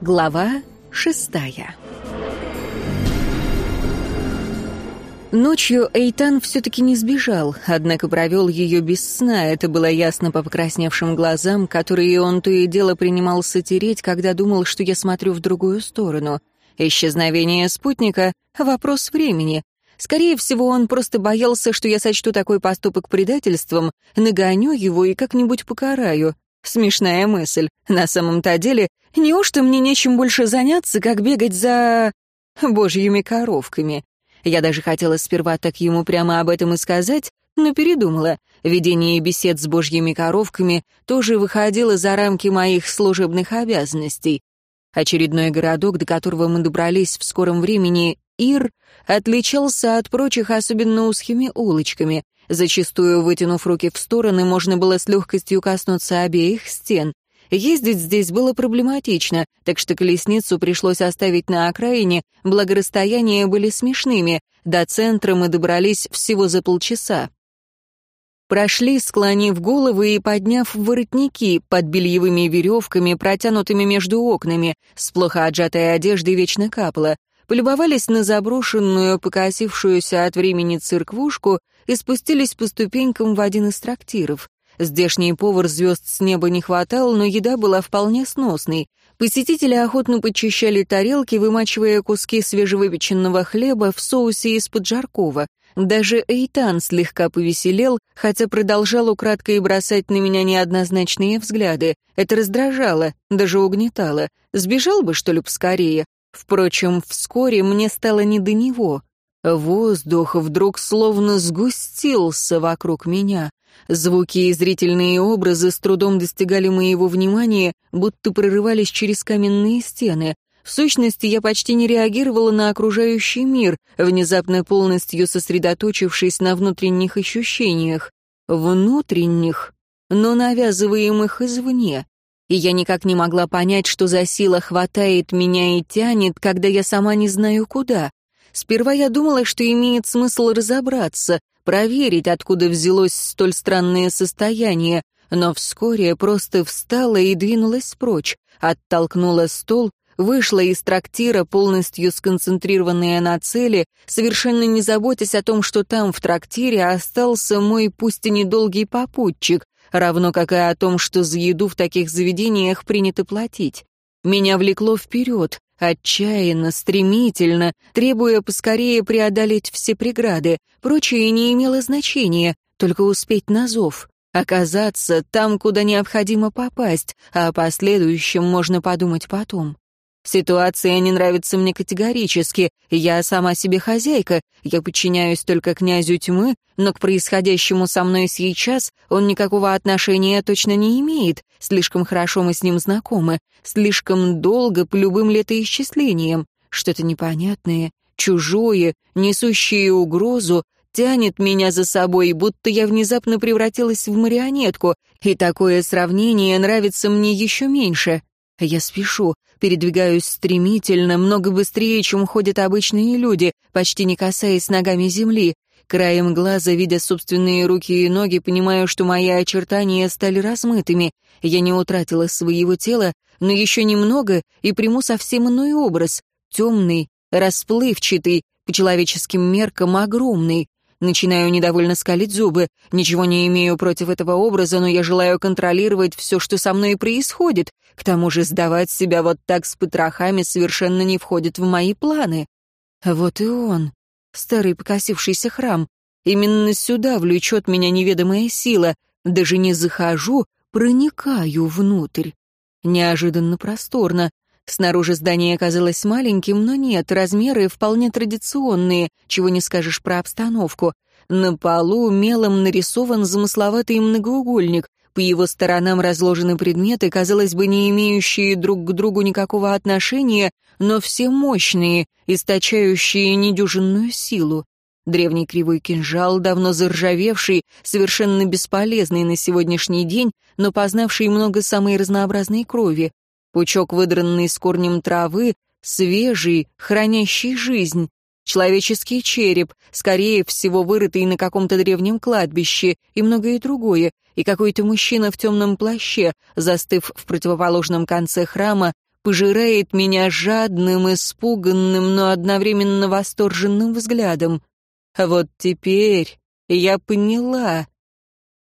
Глава шестая Ночью Эйтан все-таки не сбежал, однако провел ее без сна. Это было ясно по покрасневшим глазам, которые он то и дело принимался тереть, когда думал, что я смотрю в другую сторону. Исчезновение спутника — вопрос времени. Скорее всего, он просто боялся, что я сочту такой поступок предательством, нагоню его и как-нибудь покараю. Смешная мысль. На самом-то деле, неужто мне нечем больше заняться, как бегать за... божьими коровками? Я даже хотела сперва так ему прямо об этом и сказать, но передумала. Ведение бесед с божьими коровками тоже выходило за рамки моих служебных обязанностей. Очередной городок, до которого мы добрались в скором времени, Ир, отличался от прочих особенно узкими улочками. Зачастую, вытянув руки в стороны, можно было с легкостью коснуться обеих стен. Ездить здесь было проблематично, так что колесницу пришлось оставить на окраине, благо расстояния были смешными, до центра мы добрались всего за полчаса. Прошли, склонив головы и подняв воротники под бельевыми веревками, протянутыми между окнами, с плохо отжатой одеждой вечно капало, полюбовались на заброшенную, покосившуюся от времени церквушку и спустились по ступенькам в один из трактиров. Здешний повар звезд с неба не хватал, но еда была вполне сносной. Посетители охотно подчищали тарелки, вымачивая куски свежевыпеченного хлеба в соусе из-под жаркого. Даже Эйтан слегка повеселел, хотя продолжал украдкой бросать на меня неоднозначные взгляды. Это раздражало, даже угнетало. Сбежал бы, что ли, поскорее. Впрочем, вскоре мне стало не до него. Воздух вдруг словно сгустился вокруг меня. Звуки и зрительные образы с трудом достигали моего внимания, будто прорывались через каменные стены. В сущности, я почти не реагировала на окружающий мир, внезапно полностью сосредоточившись на внутренних ощущениях. Внутренних, но навязываемых извне. И я никак не могла понять, что за сила хватает меня и тянет, когда я сама не знаю куда. Сперва я думала, что имеет смысл разобраться, проверить, откуда взялось столь странное состояние, но вскоре просто встала и двинулась прочь, оттолкнула стол, вышла из трактира, полностью сконцентрированная на цели, совершенно не заботясь о том, что там, в трактире, остался мой пусть и недолгий попутчик, равно как и о том, что за еду в таких заведениях принято платить. Меня влекло вперед, отчаянно, стремительно, требуя поскорее преодолеть все преграды. Прочее не имело значения, только успеть на зов. Оказаться там, куда необходимо попасть, а о последующем можно подумать потом. Ситуация не нравится мне категорически. Я сама себе хозяйка, я подчиняюсь только князю тьмы, но к происходящему со мной сейчас он никакого отношения точно не имеет. Слишком хорошо мы с ним знакомы, слишком долго по любым летоисчислениям. Что-то непонятное, чужое, несущее угрозу, тянет меня за собой, будто я внезапно превратилась в марионетку, и такое сравнение нравится мне еще меньше. Я спешу, передвигаюсь стремительно, много быстрее, чем ходят обычные люди, почти не касаясь ногами земли. Краем глаза, видя собственные руки и ноги, понимаю, что мои очертания стали размытыми. Я не утратила своего тела, но еще немного и приму совсем иной образ. Темный, расплывчатый, по человеческим меркам огромный. Начинаю недовольно скалить зубы. Ничего не имею против этого образа, но я желаю контролировать все, что со мной происходит. К тому же сдавать себя вот так с потрохами совершенно не входит в мои планы. Вот и он, старый покосившийся храм. Именно сюда влечет меня неведомая сила. Даже не захожу, проникаю внутрь. Неожиданно просторно. Снаружи здание казалось маленьким, но нет, размеры вполне традиционные, чего не скажешь про обстановку. На полу мелом нарисован замысловатый многоугольник, по его сторонам разложены предметы, казалось бы, не имеющие друг к другу никакого отношения, но все мощные, источающие недюжинную силу. Древний кривой кинжал, давно заржавевший, совершенно бесполезный на сегодняшний день, но познавший много самой разнообразной крови пучок выдранный с корнем травы, свежий, хранящий жизнь. человеческий череп, скорее всего, вырытый на каком-то древнем кладбище, и многое другое, и какой-то мужчина в темном плаще, застыв в противоположном конце храма, пожирает меня жадным, испуганным, но одновременно восторженным взглядом. Вот теперь я поняла,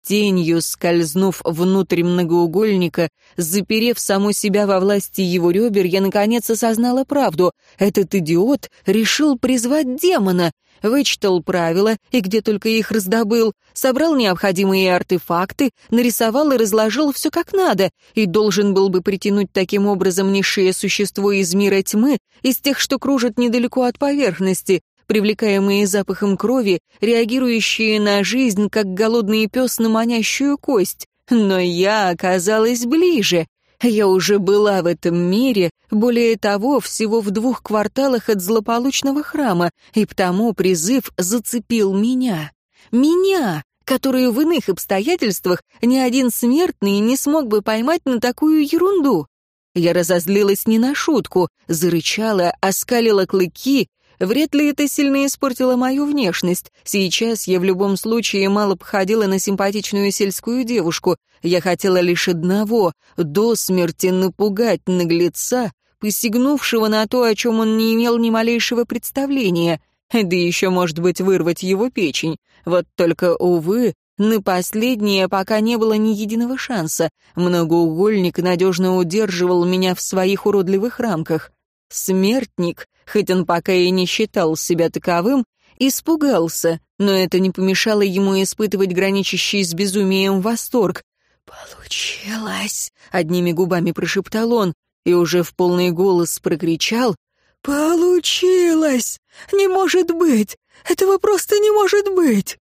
тенью скользнув внутрь многоугольника, заперев саму себя во власти его ребер, я наконец осознала правду. Этот идиот решил призвать демона, вычитал правила и где только их раздобыл, собрал необходимые артефакты, нарисовал и разложил все как надо, и должен был бы притянуть таким образом низшее существо из мира тьмы, из тех, что кружат недалеко от поверхности, привлекаемые запахом крови, реагирующие на жизнь, как голодный пес на манящую кость. Но я оказалась ближе. Я уже была в этом мире, более того, всего в двух кварталах от злополучного храма, и потому призыв зацепил меня. Меня, которую в иных обстоятельствах ни один смертный не смог бы поймать на такую ерунду. Я разозлилась не на шутку, зарычала, оскалила клыки Вряд ли это сильно испортило мою внешность. Сейчас я в любом случае мало походила на симпатичную сельскую девушку. Я хотела лишь одного — до смерти напугать наглеца, посягнувшего на то, о чем он не имел ни малейшего представления. Да еще, может быть, вырвать его печень. Вот только, увы, на последнее пока не было ни единого шанса. Многоугольник надежно удерживал меня в своих уродливых рамках. Смертник, хоть он пока и не считал себя таковым, испугался, но это не помешало ему испытывать граничащий с безумием восторг. «Получилось!» — одними губами прошептал он и уже в полный голос прокричал. «Получилось! Не может быть! Этого просто не может быть!»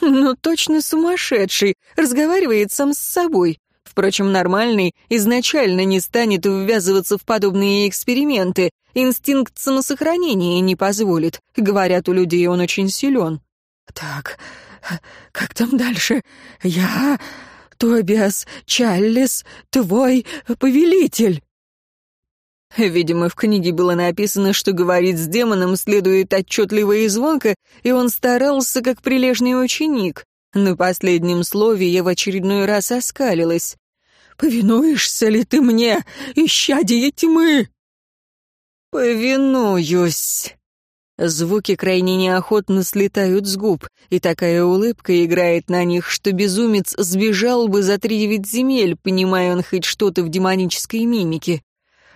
«Ну, точно сумасшедший, разговаривает сам с собой. Впрочем, нормальный изначально не станет ввязываться в подобные эксперименты. Инстинкт самосохранения не позволит. Говорят, у людей он очень силен. «Так, как там дальше? Я, Тобиас Чаллис, твой повелитель». Видимо, в книге было написано, что говорить с демоном следует отчетливо и звонко, и он старался, как прилежный ученик. На последнем слове я в очередной раз оскалилась. «Повинуешься ли ты мне, исчадие тьмы?» «Повинуюсь». Звуки крайне неохотно слетают с губ, и такая улыбка играет на них, что безумец сбежал бы за три девять земель, понимая он хоть что-то в демонической мимике.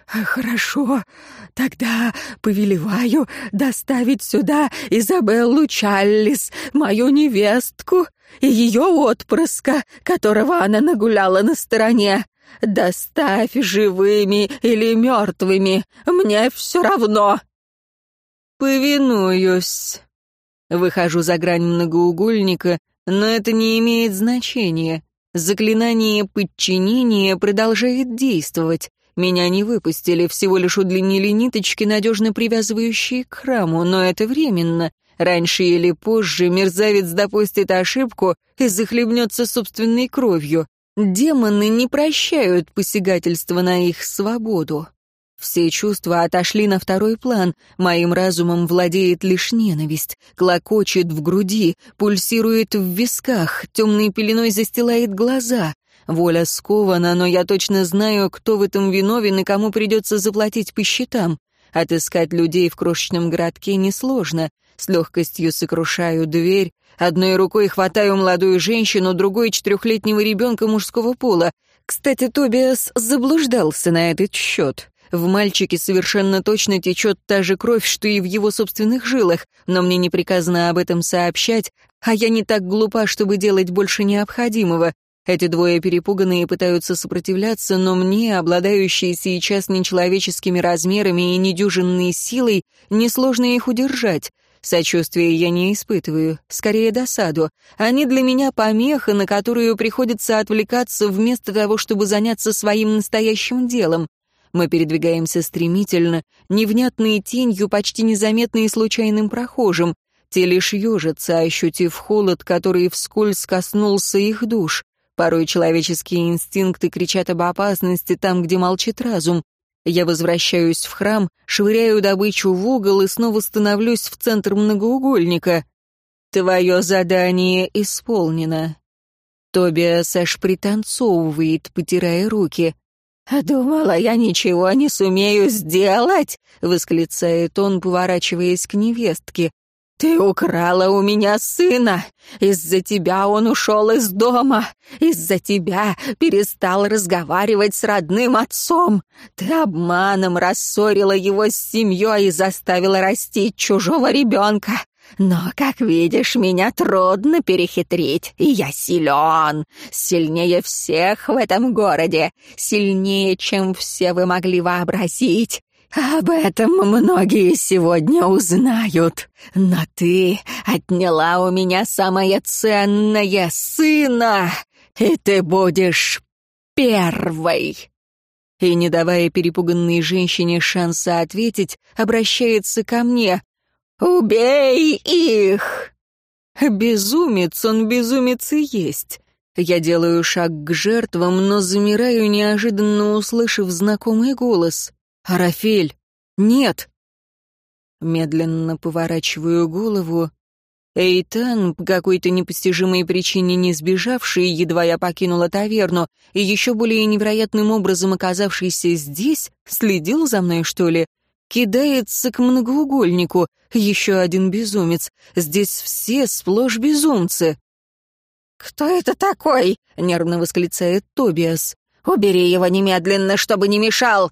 «Хорошо, тогда повелеваю доставить сюда Изабеллу Чаллис, мою невестку, и ее отпрыска, которого она нагуляла на стороне. Доставь живыми или мертвыми, мне все равно». «Повинуюсь». Выхожу за грань многоугольника, но это не имеет значения. Заклинание подчинения продолжает действовать. Меня не выпустили, всего лишь удлинили ниточки, надежно привязывающие к храму, но это временно. Раньше или позже мерзавец допустит ошибку и захлебнется собственной кровью. Демоны не прощают посягательства на их свободу. Все чувства отошли на второй план. Моим разумом владеет лишь ненависть. Клокочет в груди, пульсирует в висках, темной пеленой застилает глаза. Воля скована, но я точно знаю, кто в этом виновен и кому придется заплатить по счетам. Отыскать людей в крошечном городке несложно. С легкостью сокрушаю дверь, одной рукой хватаю молодую женщину, другой — четырехлетнего ребенка мужского пола. Кстати, Тобиас заблуждался на этот счет. В мальчике совершенно точно течет та же кровь, что и в его собственных жилах, но мне не приказано об этом сообщать, а я не так глупа, чтобы делать больше необходимого. Эти двое перепуганные пытаются сопротивляться, но мне, обладающей сейчас нечеловеческими размерами и недюжинной силой, несложно их удержать. Сочувствия я не испытываю, скорее досаду. Они для меня помеха, на которую приходится отвлекаться вместо того, чтобы заняться своим настоящим делом. Мы передвигаемся стремительно, невнятной тенью, почти незаметной случайным прохожим. Те лишь ежатся, ощутив холод, который вскользь коснулся их душ. Порой человеческие инстинкты кричат об опасности там, где молчит разум. Я возвращаюсь в храм, швыряю добычу в угол и снова становлюсь в центр многоугольника. Твое задание исполнено. Тобиас аж пританцовывает, потирая руки. «Думала, я ничего не сумею сделать!» — восклицает он, поворачиваясь к невестке. «Ты украла у меня сына! Из-за тебя он ушел из дома! Из-за тебя перестал разговаривать с родным отцом! Ты обманом рассорила его с семьей и заставила растить чужого ребенка! Но, как видишь, меня трудно перехитрить, и я силен, сильнее всех в этом городе, сильнее, чем все вы могли вообразить. Об этом многие сегодня узнают. Но ты отняла у меня самое ценное сына, и ты будешь первой. И, не давая перепуганной женщине шанса ответить, обращается ко мне. «Убей их!» Безумец, он безумец и есть. Я делаю шаг к жертвам, но замираю, неожиданно услышав знакомый голос. «Арафель! Нет!» Медленно поворачиваю голову. Эйтан, по какой-то непостижимой причине не сбежавший, едва я покинула таверну, и еще более невероятным образом оказавшийся здесь, следил за мной, что ли, кидается к многоугольнику. Еще один безумец. Здесь все сплошь безумцы. «Кто это такой?» — нервно восклицает Тобиас. «Убери его немедленно, чтобы не мешал!»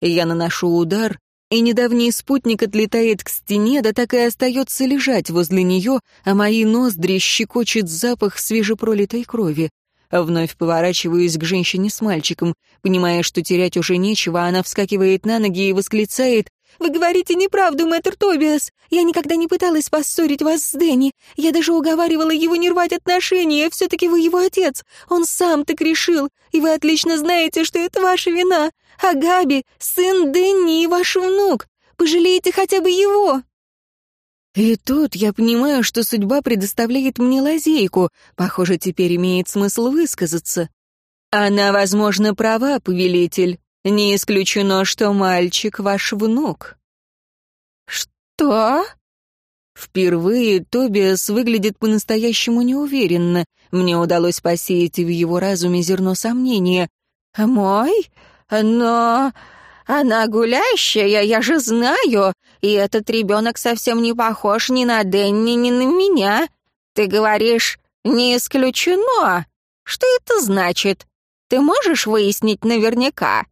Я наношу удар, и недавний спутник отлетает к стене, да так и остается лежать возле нее, а мои ноздри щекочет запах свежепролитой крови. Вновь поворачиваюсь к женщине с мальчиком. Понимая, что терять уже нечего, она вскакивает на ноги и восклицает «Вы говорите неправду, мэтр Тобиас. Я никогда не пыталась поссорить вас с Дэнни. Я даже уговаривала его не рвать отношения. Все-таки вы его отец. Он сам так решил. И вы отлично знаете, что это ваша вина. А Габи — сын Дэнни и ваш внук. Пожалейте хотя бы его». И тут я понимаю, что судьба предоставляет мне лазейку. Похоже, теперь имеет смысл высказаться. Она, возможно, права, повелитель. Не исключено, что мальчик ваш внук». «Что?» Впервые Тобиас выглядит по-настоящему неуверенно. Мне удалось посеять в его разуме зерно сомнения. «Мой? Но... Она гулящая, я же знаю, и этот ребенок совсем не похож ни на Дэнни, ни на меня. Ты говоришь, не исключено. Что это значит? Ты можешь выяснить наверняка?»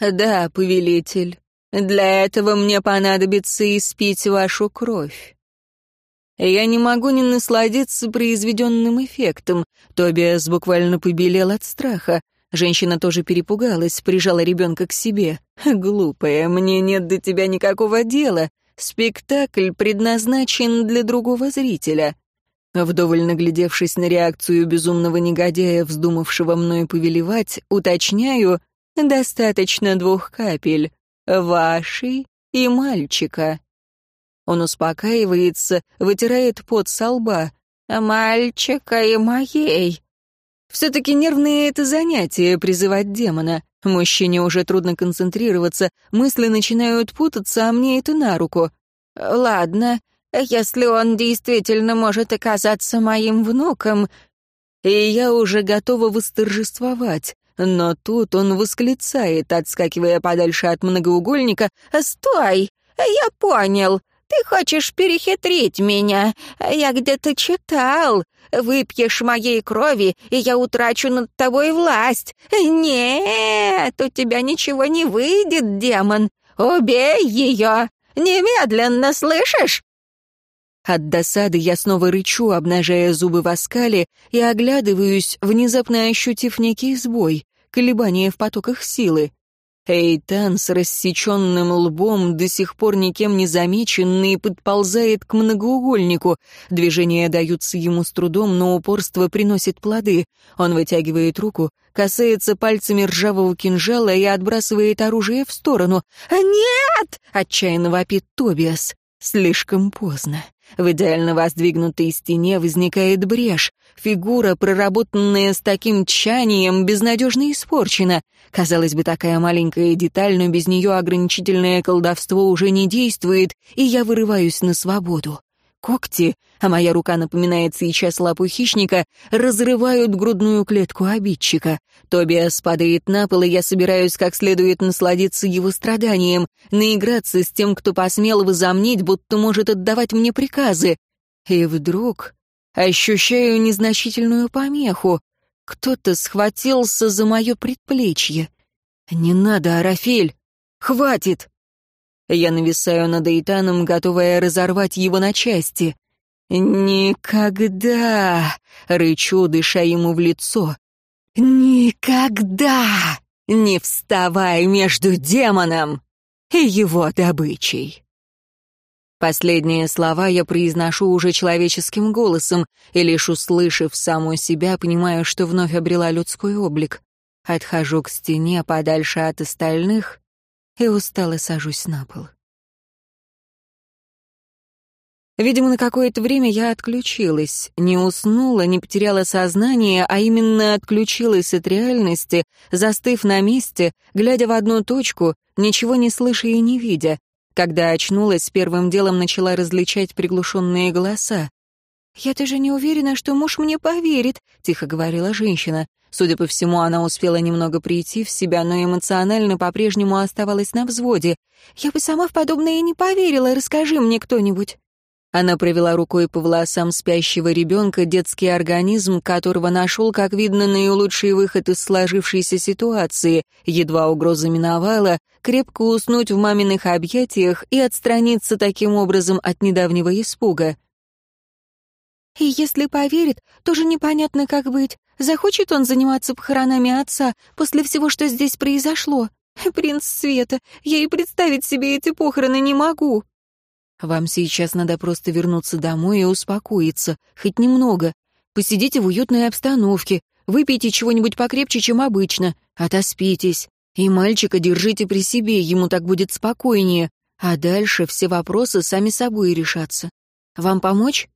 «Да, повелитель, для этого мне понадобится испить вашу кровь». Я не могу не насладиться произведенным эффектом. Тобиас буквально побелел от страха. Женщина тоже перепугалась, прижала ребенка к себе. «Глупая, мне нет до тебя никакого дела. Спектакль предназначен для другого зрителя». Вдоволь наглядевшись на реакцию безумного негодяя, вздумавшего мной повелевать, уточняю, Достаточно двух капель, вашей и мальчика. Он успокаивается, вытирает пот со лба. «Мальчика и моей». Все-таки нервное это занятие — призывать демона. Мужчине уже трудно концентрироваться, мысли начинают путаться, а мне это на руку. «Ладно, если он действительно может оказаться моим внуком...» И я уже готова восторжествовать. Но тут он восклицает, отскакивая подальше от многоугольника. «Стой! Я понял! Ты хочешь перехитрить меня! Я где-то читал! Выпьешь моей крови, и я утрачу над тобой власть! Нет, у тебя ничего не выйдет, демон! Убей ее! Немедленно, слышишь?» От досады я снова рычу, обнажая зубы в оскале, и оглядываюсь, внезапно ощутив некий сбой колебания в потоках силы. Эйтан с рассеченным лбом, до сих пор никем не замеченный, подползает к многоугольнику. Движения даются ему с трудом, но упорство приносит плоды. Он вытягивает руку, касается пальцами ржавого кинжала и отбрасывает оружие в сторону. «Нет!» — отчаянно вопит Тобиас. Слишком поздно. В идеально воздвигнутой стене возникает брешь. Фигура, проработанная с таким тщанием, безнадежно испорчена. Казалось бы, такая маленькая деталь, но без нее ограничительное колдовство уже не действует, и я вырываюсь на свободу. Когти, а моя рука напоминает сейчас лапу хищника, разрывают грудную клетку обидчика. Тобиас падает на пол, и я собираюсь как следует насладиться его страданием, наиграться с тем, кто посмел возомнить, будто может отдавать мне приказы. И вдруг ощущаю незначительную помеху. Кто-то схватился за мое предплечье. «Не надо, Арафель! Хватит!» Я нависаю над Эйтаном, готовая разорвать его на части. «Никогда!» — рычу, дыша ему в лицо. «Никогда не вставай между демоном и его добычей!» Последние слова я произношу уже человеческим голосом, и лишь услышав саму себя, понимаю, что вновь обрела людской облик. Отхожу к стене подальше от остальных и устало сажусь на пол. Видимо, на какое-то время я отключилась, не уснула, не потеряла сознание, а именно отключилась от реальности, застыв на месте, глядя в одну точку, ничего не слыша и не видя. Когда очнулась, первым делом начала различать приглушенные голоса. «Я даже не уверена, что муж мне поверит», — тихо говорила женщина. Судя по всему, она успела немного прийти в себя, но эмоционально по-прежнему оставалась на взводе. «Я бы сама в подобное не поверила, расскажи мне кто-нибудь». Она провела рукой по волосам спящего ребенка, детский организм, которого нашел, как видно, наилучший выход из сложившейся ситуации. Едва угроза миновала, крепко уснуть в маминых объятиях и отстраниться таким образом от недавнего испуга. «И если поверит, тоже непонятно, как быть. Захочет он заниматься похоронами отца после всего, что здесь произошло? Принц Света, я и представить себе эти похороны не могу». Вам сейчас надо просто вернуться домой и успокоиться, хоть немного. Посидите в уютной обстановке, выпейте чего-нибудь покрепче, чем обычно, отоспитесь. И мальчика держите при себе, ему так будет спокойнее. А дальше все вопросы сами собой решатся. Вам помочь?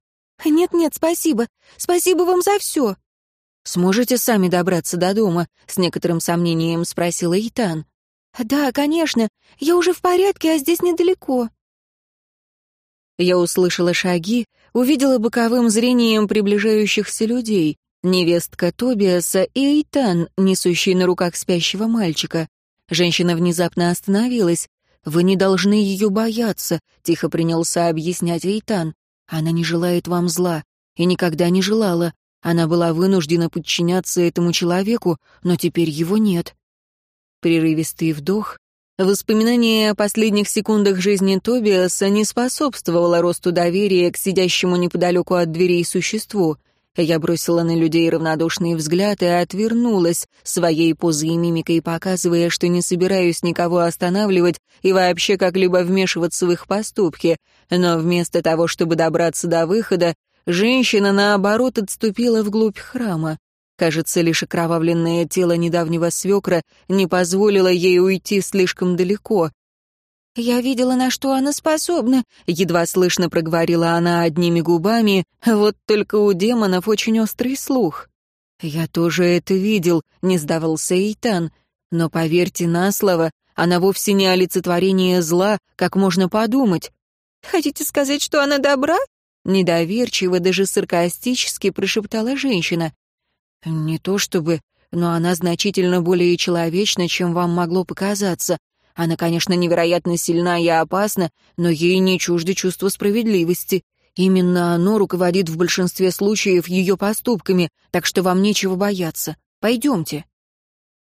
Нет-нет, спасибо. Спасибо вам за все. Сможете сами добраться до дома? С некоторым сомнением спросила Итан. Да, конечно. Я уже в порядке, а здесь недалеко. Я услышала шаги, увидела боковым зрением приближающихся людей, невестка Тобиаса и Эйтан, несущий на руках спящего мальчика. Женщина внезапно остановилась. «Вы не должны ее бояться», — тихо принялся объяснять Эйтан. «Она не желает вам зла и никогда не желала. Она была вынуждена подчиняться этому человеку, но теперь его нет». Прерывистый вдох, Воспоминание о последних секундах жизни Тобиаса не способствовало росту доверия к сидящему неподалеку от дверей существу. Я бросила на людей равнодушный взгляд и отвернулась, своей позой и мимикой показывая, что не собираюсь никого останавливать и вообще как-либо вмешиваться в их поступки. Но вместо того, чтобы добраться до выхода, женщина, наоборот, отступила вглубь храма. Кажется, лишь окровавленное тело недавнего свекра не позволило ей уйти слишком далеко. «Я видела, на что она способна», — едва слышно проговорила она одними губами, вот только у демонов очень острый слух. «Я тоже это видел», — не сдавался Эйтан. «Но поверьте на слово, она вовсе не олицетворение зла, как можно подумать». «Хотите сказать, что она добра?» Недоверчиво, даже саркастически прошептала женщина. «Не то чтобы, но она значительно более человечна, чем вам могло показаться. Она, конечно, невероятно сильна и опасна, но ей не чуждо чувство справедливости. Именно оно руководит в большинстве случаев ее поступками, так что вам нечего бояться. Пойдемте».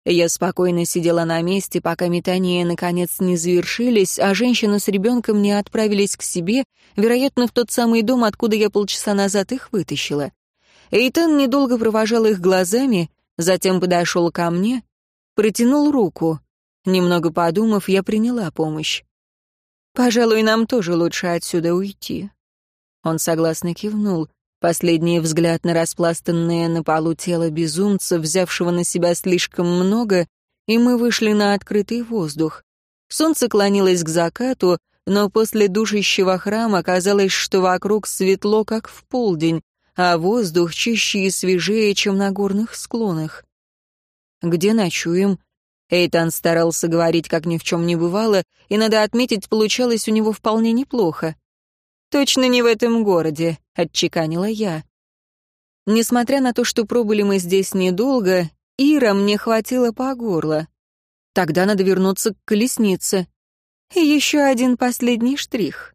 Я спокойно сидела на месте, пока метания наконец не завершились, а женщина с ребенком не отправились к себе, вероятно, в тот самый дом, откуда я полчаса назад их вытащила. Эйтан недолго провожал их глазами, затем подошел ко мне, протянул руку. Немного подумав, я приняла помощь. «Пожалуй, нам тоже лучше отсюда уйти». Он согласно кивнул. Последний взгляд на распластанное на полу тело безумца, взявшего на себя слишком много, и мы вышли на открытый воздух. Солнце клонилось к закату, но после душащего храма казалось, что вокруг светло, как в полдень, а воздух чище и свежее, чем на горных склонах. «Где ночуем?» Эйтан старался говорить, как ни в чем не бывало, и, надо отметить, получалось у него вполне неплохо. «Точно не в этом городе», — отчеканила я. Несмотря на то, что пробыли мы здесь недолго, Ира мне хватило по горло. Тогда надо вернуться к колеснице. И еще один последний штрих.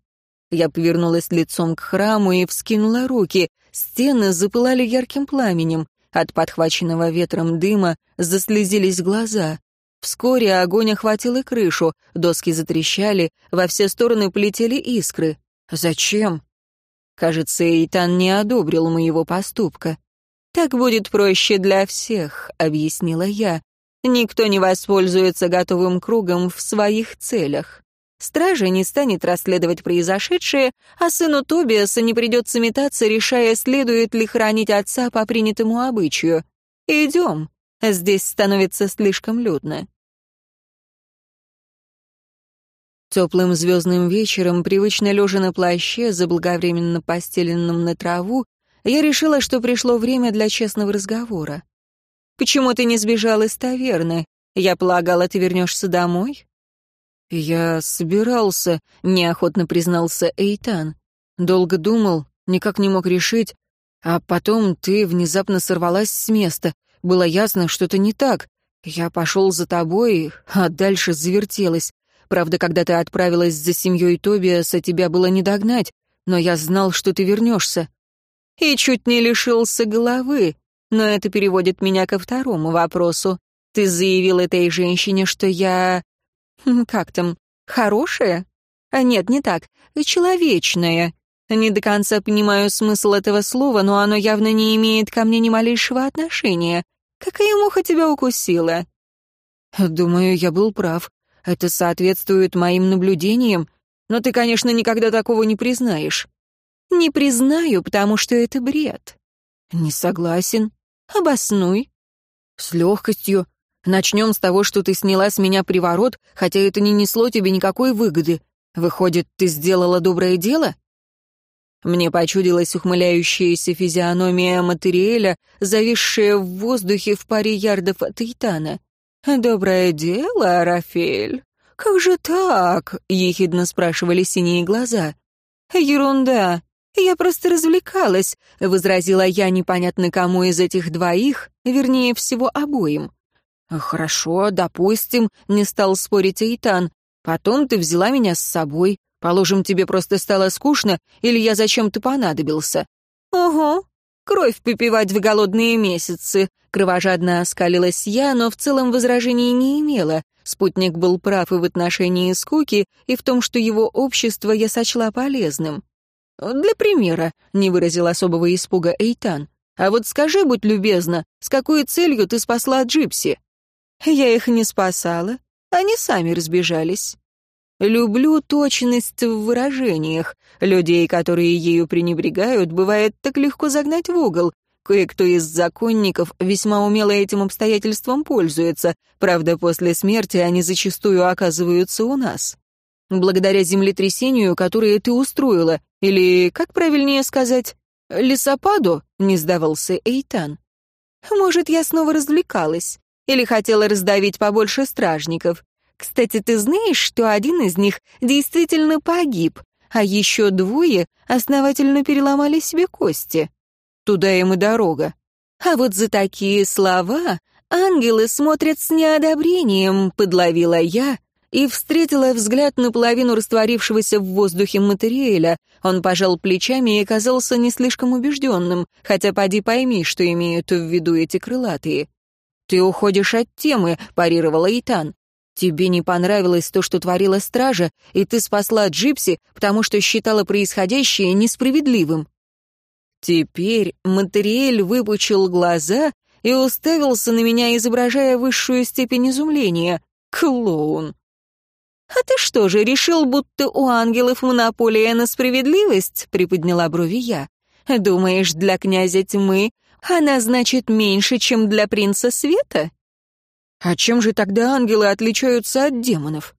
Я повернулась лицом к храму и вскинула руки. Стены запылали ярким пламенем. От подхваченного ветром дыма заслезились глаза. Вскоре огонь охватил и крышу, доски затрещали, во все стороны полетели искры. Зачем? Кажется, Эйтан не одобрил моего поступка. «Так будет проще для всех», — объяснила я. «Никто не воспользуется готовым кругом в своих целях. Стража не станет расследовать произошедшее, а сыну Тобиаса не придется метаться, решая, следует ли хранить отца по принятому обычаю. Идем, здесь становится слишком людно. Теплым звездным вечером, привычно лежа на плаще, заблаговременно постеленном на траву, я решила, что пришло время для честного разговора. «Почему ты не сбежал из таверны? Я полагала, ты вернешься домой?» «Я собирался», — неохотно признался Эйтан. «Долго думал, никак не мог решить, а потом ты внезапно сорвалась с места. Было ясно, что-то не так. Я пошел за тобой, а дальше завертелась. Правда, когда ты отправилась за семьей Тобиаса, тебя было не догнать, но я знал, что ты вернешься. И чуть не лишился головы. Но это переводит меня ко второму вопросу. Ты заявил этой женщине, что я... Хм, как там, хорошая? А нет, не так, человечная. Не до конца понимаю смысл этого слова, но оно явно не имеет ко мне ни малейшего отношения. Какая муха тебя укусила? Думаю, я был прав. Это соответствует моим наблюдениям, но ты, конечно, никогда такого не признаешь. Не признаю, потому что это бред. Не согласен. Обоснуй. С легкостью. Начнем с того, что ты сняла с меня приворот, хотя это не несло тебе никакой выгоды. Выходит, ты сделала доброе дело? Мне почудилась ухмыляющаяся физиономия Материэля, зависшая в воздухе в паре ярдов от Итана. «Доброе дело, Рафель. Как же так?» — ехидно спрашивали синие глаза. «Ерунда. Я просто развлекалась», — возразила я непонятно кому из этих двоих, вернее всего обоим. «Хорошо, допустим», — не стал спорить Эйтан. «Потом ты взяла меня с собой. Положим, тебе просто стало скучно, или я зачем-то понадобился». «Ого, кровь попивать в голодные месяцы», — кровожадно оскалилась я, но в целом возражений не имела. Спутник был прав и в отношении скуки, и в том, что его общество я сочла полезным. «Для примера», — не выразил особого испуга Эйтан. «А вот скажи, будь любезна, с какой целью ты спасла Джипси?» Я их не спасала, они сами разбежались. Люблю точность в выражениях. Людей, которые ею пренебрегают, бывает так легко загнать в угол. Кое-кто из законников весьма умело этим обстоятельством пользуется, правда, после смерти они зачастую оказываются у нас. Благодаря землетрясению, которое ты устроила, или, как правильнее сказать, лесопаду, не сдавался Эйтан. Может, я снова развлекалась. Или хотела раздавить побольше стражников. Кстати, ты знаешь, что один из них действительно погиб, а еще двое основательно переломали себе кости. Туда им и дорога. А вот за такие слова ангелы смотрят с неодобрением, подловила я и встретила взгляд наполовину растворившегося в воздухе материэля. Он пожал плечами и казался не слишком убежденным, хотя поди пойми, что имеют в виду эти крылатые. «Ты уходишь от темы», — парировала Итан. «Тебе не понравилось то, что творила стража, и ты спасла Джипси, потому что считала происходящее несправедливым». Теперь Материэль выпучил глаза и уставился на меня, изображая высшую степень изумления. Клоун. «А ты что же, решил, будто у ангелов монополия на справедливость?» — приподняла брови я. «Думаешь, для князя тьмы она значит меньше, чем для принца света? А чем же тогда ангелы отличаются от демонов?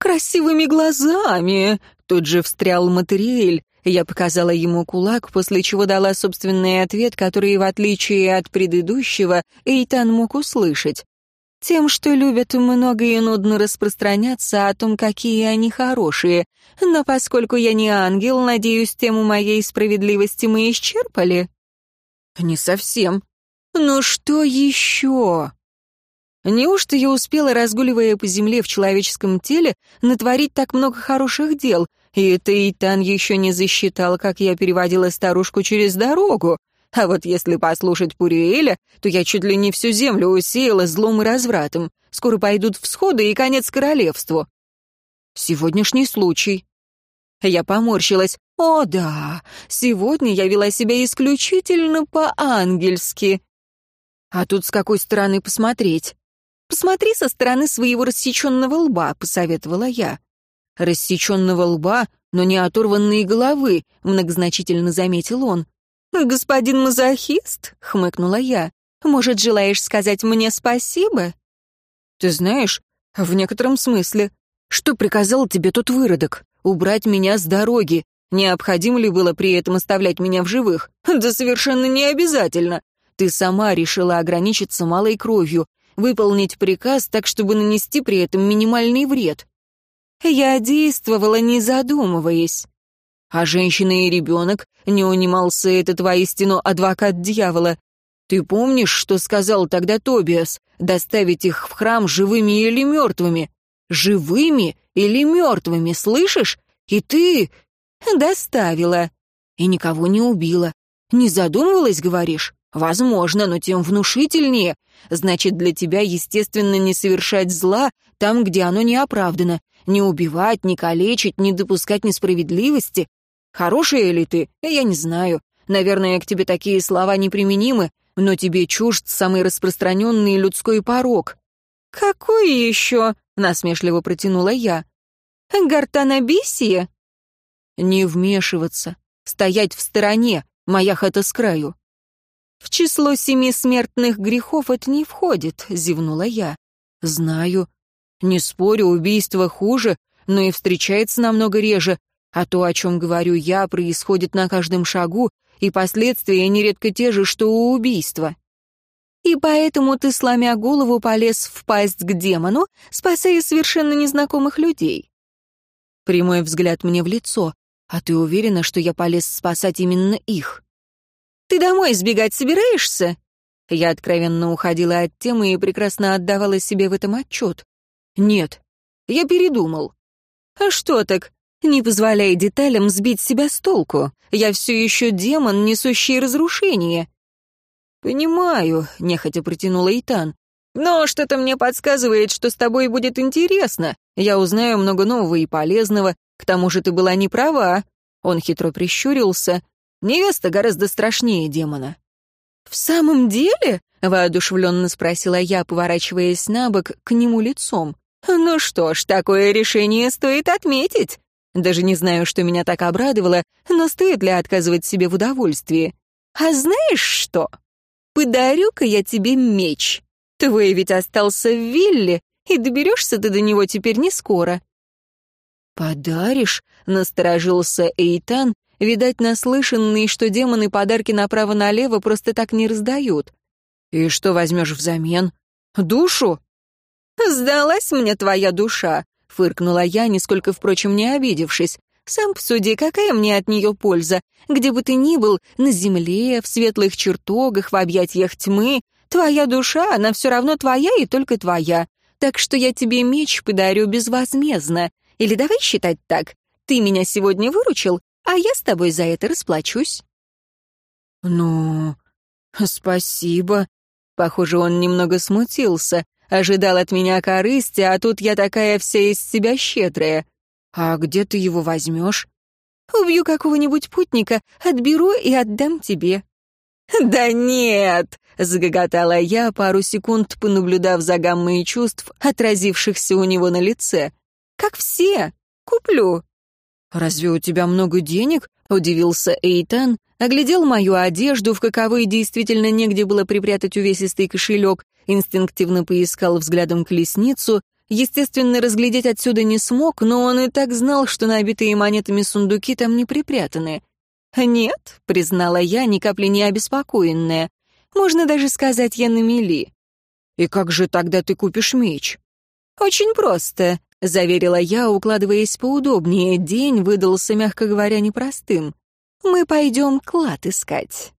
красивыми глазами!» Тут же встрял Материэль. Я показала ему кулак, после чего дала собственный ответ, который, в отличие от предыдущего, Эйтан мог услышать. Тем, что любят много и нудно распространяться о том, какие они хорошие. Но поскольку я не ангел, надеюсь, тему моей справедливости мы исчерпали? Не совсем. Ну что еще? Неужто я успела, разгуливая по земле в человеческом теле, натворить так много хороших дел? И Тейтан еще не засчитал, как я переводила старушку через дорогу. А вот если послушать Пуриэля, то я чуть ли не всю землю усеяла злом и развратом. Скоро пойдут всходы и конец королевству. Сегодняшний случай. Я поморщилась. О, да, сегодня я вела себя исключительно по-ангельски. А тут с какой стороны посмотреть? «Посмотри со стороны своего рассеченного лба», — посоветовала я. «Рассеченного лба, но не оторванные головы», — многозначительно заметил он. «Господин мазохист?» — хмыкнула я. «Может, желаешь сказать мне спасибо?» «Ты знаешь, в некотором смысле. Что приказал тебе тот выродок? Убрать меня с дороги. Необходимо ли было при этом оставлять меня в живых? Да совершенно не обязательно. Ты сама решила ограничиться малой кровью, выполнить приказ так, чтобы нанести при этом минимальный вред. Я действовала, не задумываясь. А женщина и ребенок, не унимался этот воистину адвокат дьявола. Ты помнишь, что сказал тогда Тобиас? Доставить их в храм живыми или мертвыми? Живыми или мертвыми, слышишь? И ты доставила. И никого не убила. Не задумывалась, говоришь? Возможно, но тем внушительнее. Значит, для тебя, естественно, не совершать зла там, где оно не оправдано. Не убивать, не калечить, не допускать несправедливости. Хорошая ли ты? Я не знаю. Наверное, к тебе такие слова неприменимы, но тебе чужд самый распространенный людской порог. «Какой еще?» — насмешливо протянула я. «Гартанабисия?» «Не вмешиваться, стоять в стороне, моя хата с краю. «В число семи смертных грехов это не входит», — зевнула я. «Знаю. Не спорю, убийство хуже, но и встречается намного реже, а то, о чем говорю я, происходит на каждом шагу, и последствия нередко те же, что у убийства. И поэтому ты, сломя голову, полез в пасть к демону, спасая совершенно незнакомых людей. Прямой взгляд мне в лицо. А ты уверена, что я полез спасать именно их? Ты домой сбегать собираешься?» Я откровенно уходила от темы и прекрасно отдавала себе в этом отчет. «Нет, я передумал». «А что так? Не позволяй деталям сбить себя с толку. Я все еще демон, несущий разрушение». «Понимаю», — нехотя протянула Итан. «Но что-то мне подсказывает, что с тобой будет интересно. Я узнаю много нового и полезного. К тому же ты была не права». Он хитро прищурился. Невеста гораздо страшнее демона». «В самом деле?» — воодушевленно спросила я, поворачиваясь на бок к нему лицом. «Ну что ж, такое решение стоит отметить. Даже не знаю, что меня так обрадовало, но стоит ли отказывать себе в удовольствии. А знаешь что? Подарю-ка я тебе меч. Твой ведь остался в вилле, и доберешься ты до него теперь не скоро». «Подаришь?» — насторожился Эйтан, Видать, наслышанный, что демоны подарки направо-налево просто так не раздают. И что возьмешь взамен? Душу? «Сдалась мне твоя душа», — фыркнула я, нисколько, впрочем, не обидевшись. «Сам посуди, какая мне от нее польза? Где бы ты ни был, на земле, в светлых чертогах, в объятиях тьмы, твоя душа, она все равно твоя и только твоя. Так что я тебе меч подарю безвозмездно. Или давай считать так. Ты меня сегодня выручил, а я с тобой за это расплачусь». «Ну, спасибо». Похоже, он немного смутился, ожидал от меня корысти, а тут я такая вся из себя щедрая. «А где ты его возьмешь?» «Убью какого-нибудь путника, отберу и отдам тебе». «Да нет!» — загоготала я, пару секунд понаблюдав за гаммой чувств, отразившихся у него на лице. «Как все. Куплю. «Разве у тебя много денег?» — удивился Эйтан, оглядел мою одежду, в каковой действительно негде было припрятать увесистый кошелек, инстинктивно поискал взглядом колесницу, Естественно, разглядеть отсюда не смог, но он и так знал, что набитые монетами сундуки там не припрятаны. «Нет», — признала я, ни капли не обеспокоенная. «Можно даже сказать, я на мели». «И как же тогда ты купишь меч?» «Очень просто», — заверила я, укладываясь поудобнее. День выдался, мягко говоря, непростым. «Мы пойдем клад искать».